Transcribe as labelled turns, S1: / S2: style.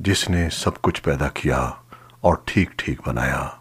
S1: जिसने सब कुछ पैदा किया और ठीक ठीक बनाया।